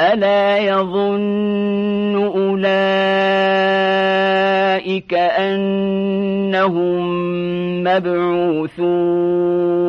ألا يظن أولئك أنهم مبعوثون